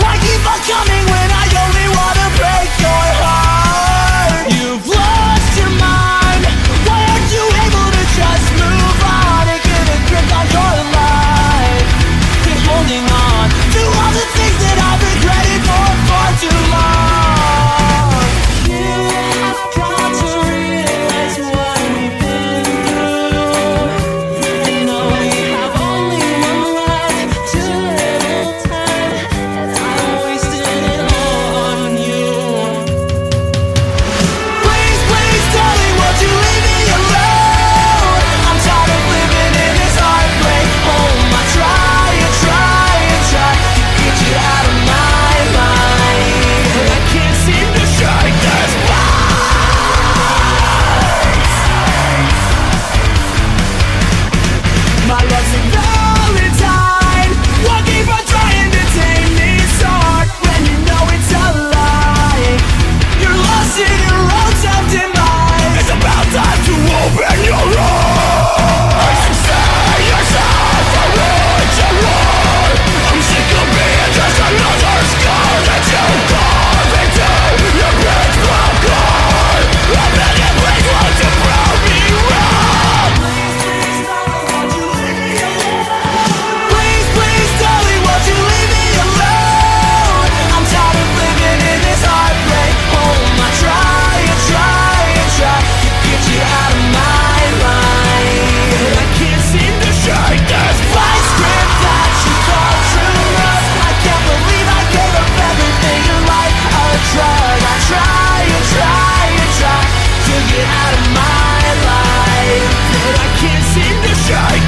Why keep on coming? Take